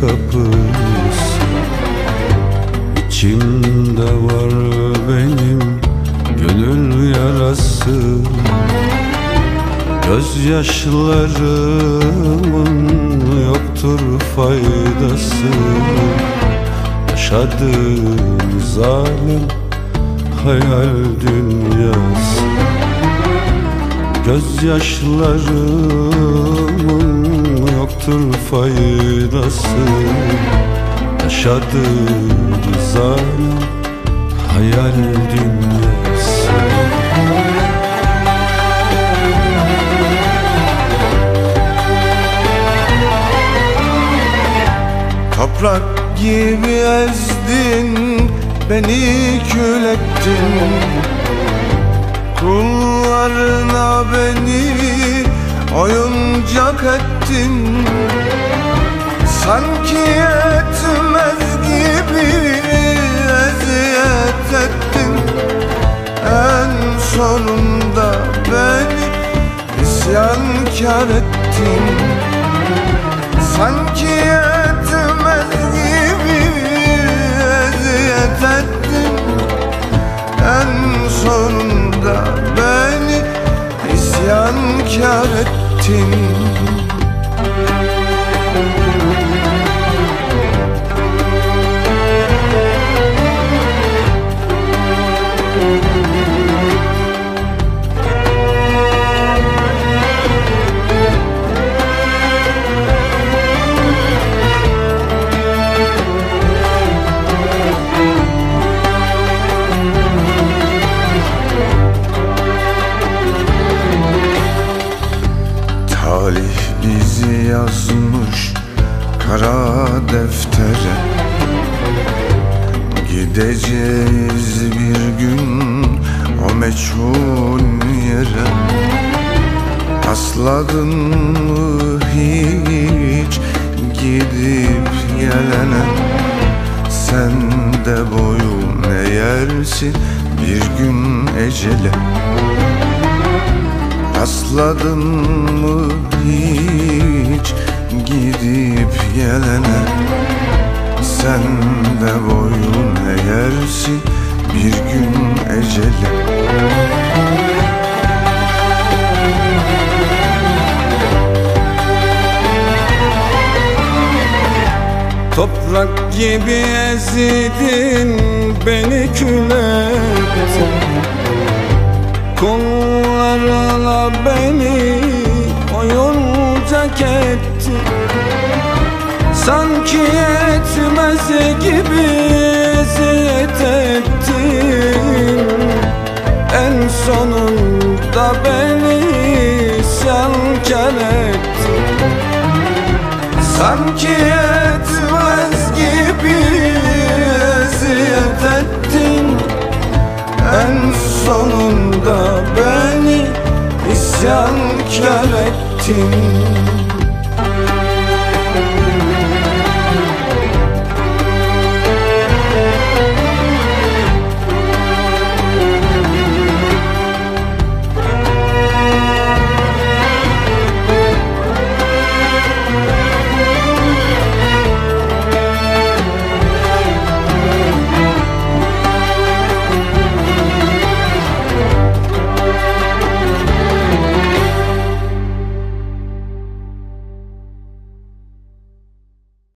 kapısı. İçimde var benim gönül yarası. Gözyaşlarımın yoktur faydası. Yaşadığım zalim hayal dünyası. Gözyaşlarımın yoktur faydası Yaşadığım zalim hayal dünyası. Toprak gibi ezdin Beni kül ettin. Kullarına beni oyuncak ettin. Sanki yetmez gibi eziyet ettin. En sonunda beni isyankar ettin. Sanki yetmez isyankar deftere. Gideceğiz bir gün o meçhul yere. Asladın mı hiç gidip gelene? Sen de boyun eğersin bir gün ecele. Rastladın mı hiç gidip gelene. Sen de boyun eğersin bir gün ecele. Toprak gibi ezidin beni kül ettin Kollarına beni oyuncak ettin Sanki yetmez gibi eziyet ettin En sonunda beni isyankar ettin. Sanki yetmez gibi eziyet ettin En sonunda beni isyankar ettin